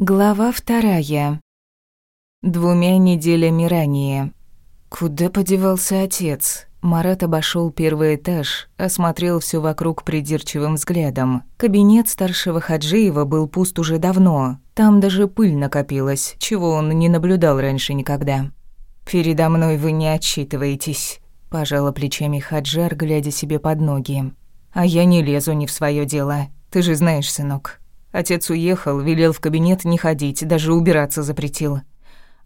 Глава вторая. Двумя неделями ранее. Куда подевался отец? Марат обошел первый этаж, осмотрел все вокруг придирчивым взглядом. Кабинет старшего Хаджиева был пуст уже давно. Там даже пыль накопилась, чего он не наблюдал раньше никогда. «Передо мной вы не отчитываетесь», – пожала плечами Хаджар, глядя себе под ноги. «А я не лезу не в свое дело. Ты же знаешь, сынок, Отец уехал, велел в кабинет не ходить, даже убираться запретил.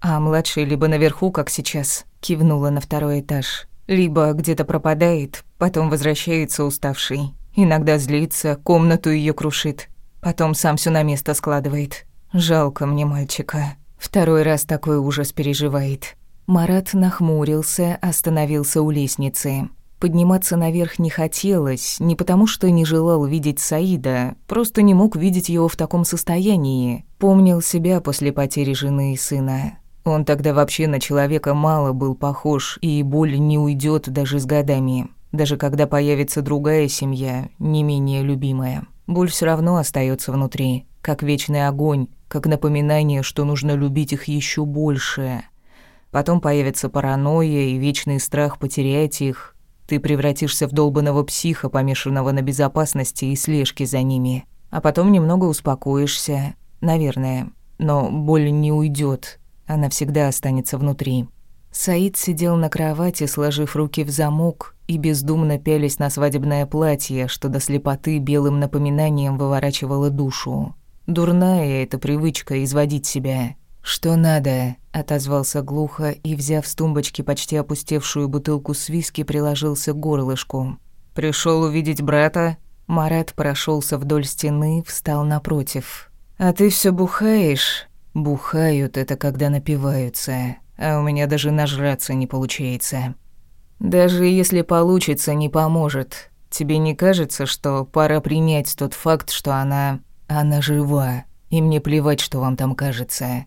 А младший либо наверху, как сейчас, кивнула на второй этаж, либо где-то пропадает, потом возвращается уставший. Иногда злится, комнату ее крушит, потом сам все на место складывает. Жалко мне мальчика. Второй раз такой ужас переживает. Марат нахмурился, остановился у лестницы. Подниматься наверх не хотелось, не потому что не желал видеть Саида, просто не мог видеть его в таком состоянии. Помнил себя после потери жены и сына. Он тогда вообще на человека мало был похож, и боль не уйдет даже с годами. Даже когда появится другая семья, не менее любимая. Боль все равно остается внутри, как вечный огонь, как напоминание, что нужно любить их еще больше. Потом появится паранойя и вечный страх потерять их, ты превратишься в долбанного психа, помешанного на безопасности и слежке за ними. А потом немного успокоишься, наверное. Но боль не уйдет, она всегда останется внутри. Саид сидел на кровати, сложив руки в замок и бездумно пялись на свадебное платье, что до слепоты белым напоминанием выворачивало душу. Дурная эта привычка изводить себя. «Что надо?» — отозвался глухо и, взяв с тумбочки почти опустевшую бутылку с виски, приложился к горлышку. Пришел увидеть брата?» Марат прошелся вдоль стены, встал напротив. «А ты все бухаешь?» «Бухают — это когда напиваются, а у меня даже нажраться не получается». «Даже если получится, не поможет. Тебе не кажется, что пора принять тот факт, что она... она жива, и мне плевать, что вам там кажется?»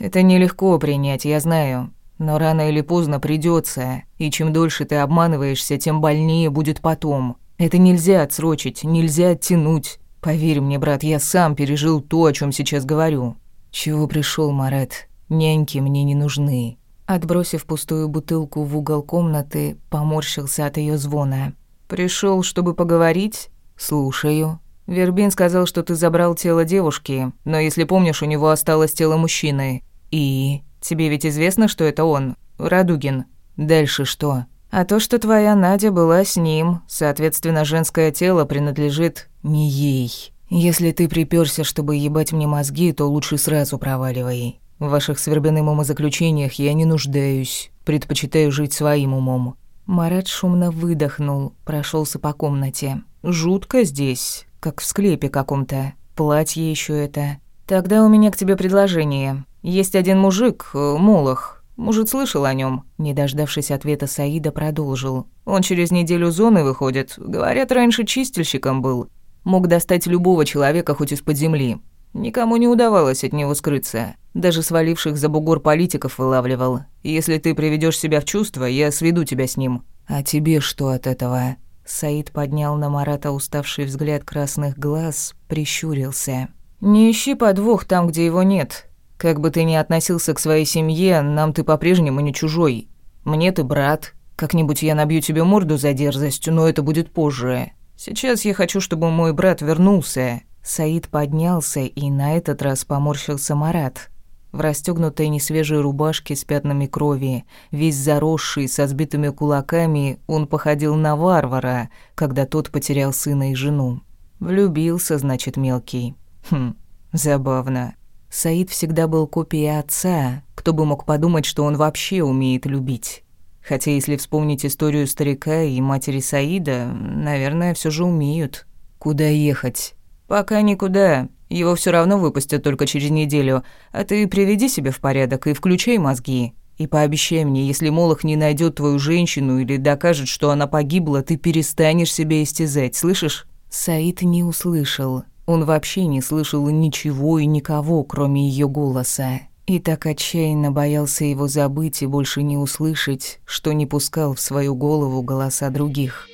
Это нелегко принять, я знаю. Но рано или поздно придется, и чем дольше ты обманываешься, тем больнее будет потом. Это нельзя отсрочить, нельзя оттянуть. Поверь мне, брат, я сам пережил то, о чем сейчас говорю. Чего пришел, Марат? Няньки мне не нужны. Отбросив пустую бутылку в угол комнаты, поморщился от ее звона. Пришел, чтобы поговорить? Слушаю. Вербин сказал, что ты забрал тело девушки, но если помнишь, у него осталось тело мужчины. «И? Тебе ведь известно, что это он, Радугин. Дальше что?» «А то, что твоя Надя была с ним, соответственно, женское тело принадлежит не ей. Если ты припёрся, чтобы ебать мне мозги, то лучше сразу проваливай. В ваших свербяным умозаключениях я не нуждаюсь, предпочитаю жить своим умом». Марат шумно выдохнул, прошелся по комнате. «Жутко здесь, как в склепе каком-то. Платье еще это. Тогда у меня к тебе предложение. Есть один мужик, э, Молох. Может, слышал о нем? Не дождавшись ответа Саида, продолжил. Он через неделю зоны выходит. Говорят, раньше чистильщиком был. Мог достать любого человека хоть из-под земли. Никому не удавалось от него скрыться. Даже сваливших за бугор политиков вылавливал. Если ты приведешь себя в чувство, я сведу тебя с ним. А тебе что от этого? Саид поднял на Марата уставший взгляд красных глаз, прищурился. «Не ищи подвох там, где его нет. Как бы ты ни относился к своей семье, нам ты по-прежнему не чужой. Мне ты брат. Как-нибудь я набью тебе морду за дерзость, но это будет позже. Сейчас я хочу, чтобы мой брат вернулся». Саид поднялся, и на этот раз поморщился Марат. В расстёгнутой несвежей рубашке с пятнами крови, весь заросший, со сбитыми кулаками, он походил на варвара, когда тот потерял сына и жену. Влюбился, значит, мелкий. Хм, забавно. Саид всегда был копией отца, кто бы мог подумать, что он вообще умеет любить. Хотя если вспомнить историю старика и матери Саида, наверное, все же умеют. Куда ехать? Пока никуда. Его все равно выпустят только через неделю. А ты приведи себя в порядок и включай мозги. И пообещай мне, если Молох не найдет твою женщину или докажет, что она погибла, ты перестанешь себя истязать, слышишь? Саид не услышал. Он вообще не слышал ничего и никого, кроме ее голоса. И так отчаянно боялся его забыть и больше не услышать, что не пускал в свою голову голоса других.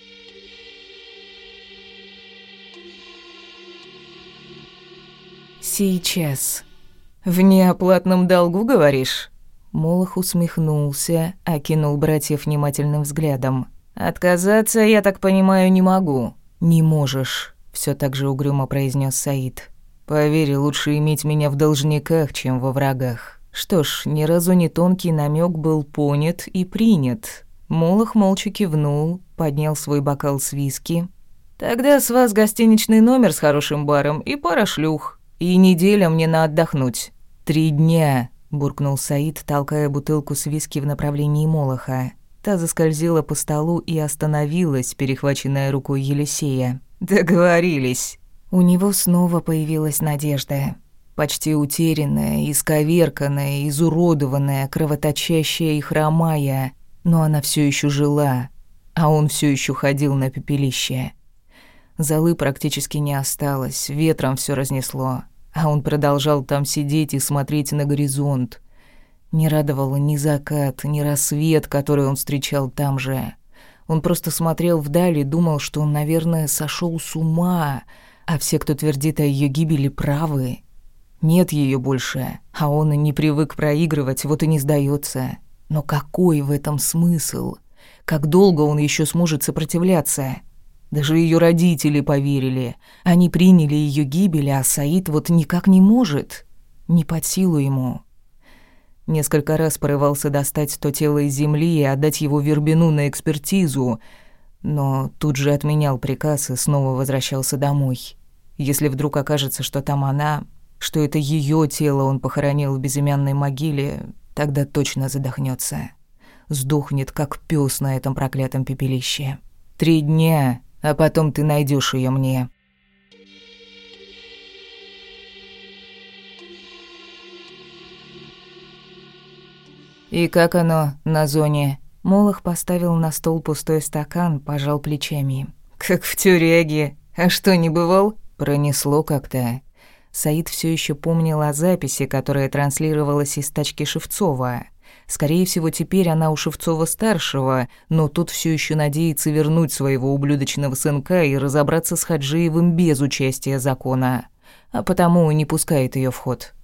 Сейчас. «В неоплатном долгу, говоришь?» Молох усмехнулся, окинул братьев внимательным взглядом. «Отказаться, я так понимаю, не могу». «Не можешь», — все так же угрюмо произнес Саид. «Поверь, лучше иметь меня в должниках, чем во врагах». Что ж, ни разу не тонкий намек был понят и принят. Молох молча кивнул, поднял свой бокал с виски. «Тогда с вас гостиничный номер с хорошим баром и пара шлюх. И неделя мне на отдохнуть». «Три дня», буркнул Саид, толкая бутылку с виски в направлении Молоха. Та заскользила по столу и остановилась, перехваченная рукой Елисея. «Договорились». У него снова появилась надежда. Почти утерянная, исковерканная, изуродованная, кровоточащая и хромая. Но она все еще жила, а он все еще ходил на пепелище. Золы практически не осталось, ветром все разнесло а он продолжал там сидеть и смотреть на горизонт. Не радовало ни закат, ни рассвет, который он встречал там же. Он просто смотрел вдаль и думал, что он, наверное, сошел с ума, а все, кто твердит о ее гибели, правы. Нет ее больше, а он и не привык проигрывать, вот и не сдается. Но какой в этом смысл? Как долго он еще сможет сопротивляться? Даже ее родители поверили. Они приняли ее гибель, а Саид вот никак не может. Не под силу ему. Несколько раз порывался достать то тело из земли и отдать его Вербину на экспертизу, но тут же отменял приказ и снова возвращался домой. Если вдруг окажется, что там она, что это ее тело он похоронил в безымянной могиле, тогда точно задохнется. Сдохнет, как пес на этом проклятом пепелище. Три дня а потом ты найдешь ее мне». «И как оно на зоне?» Молох поставил на стол пустой стакан, пожал плечами. «Как в тюряге. А что, не бывал?» Пронесло как-то. Саид все еще помнил о записи, которая транслировалась из тачки Шевцова. Скорее всего, теперь она у Шевцова-старшего, но тут все еще надеется вернуть своего ублюдочного сынка и разобраться с Хаджиевым без участия закона. А потому не пускает ее в ход.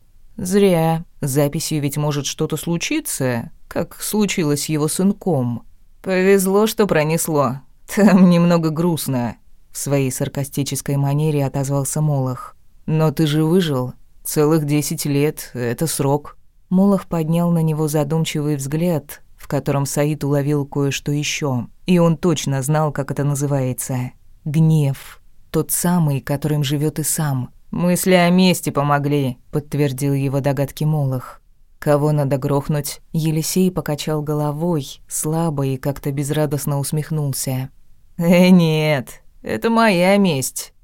Зря. Записью ведь может что-то случиться, как случилось с его сынком. Повезло, что пронесло. Там немного грустно. В своей саркастической манере отозвался Молох. Но ты же выжил. Целых десять лет — это срок. Молох поднял на него задумчивый взгляд, в котором Саид уловил кое-что еще, и он точно знал, как это называется. Гнев. Тот самый, которым живет и сам. «Мысли о мести помогли», — подтвердил его догадки Молох. «Кого надо грохнуть?» Елисей покачал головой, слабо и как-то безрадостно усмехнулся. «Э, нет, это моя месть».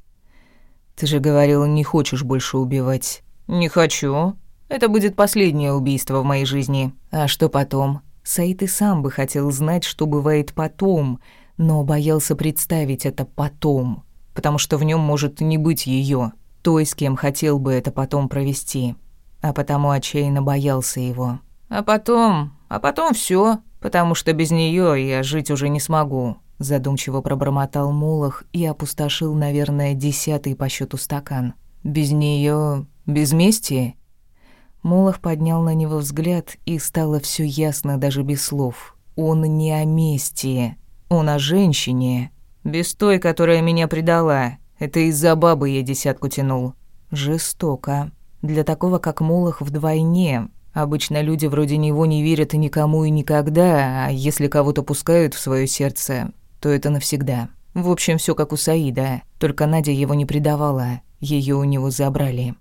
«Ты же говорил, не хочешь больше убивать». «Не хочу. Это будет последнее убийство в моей жизни. А что потом? Саид и сам бы хотел знать, что бывает потом, но боялся представить это потом, потому что в нем может не быть ее, той, с кем хотел бы это потом провести. А потому отчаянно боялся его. А потом, а потом все, потому что без нее я жить уже не смогу. Задумчиво пробормотал Молох и опустошил, наверное, десятый по счету стакан. Без нее, без мести? Молох поднял на него взгляд, и стало все ясно даже без слов. Он не о мести, он о женщине. Без той, которая меня предала. Это из-за бабы я десятку тянул. Жестоко. Для такого, как Молох, вдвойне. Обычно люди вроде него не верят никому и никогда, а если кого-то пускают в свое сердце, то это навсегда. В общем, все как у Саида, только Надя его не предавала, ее у него забрали.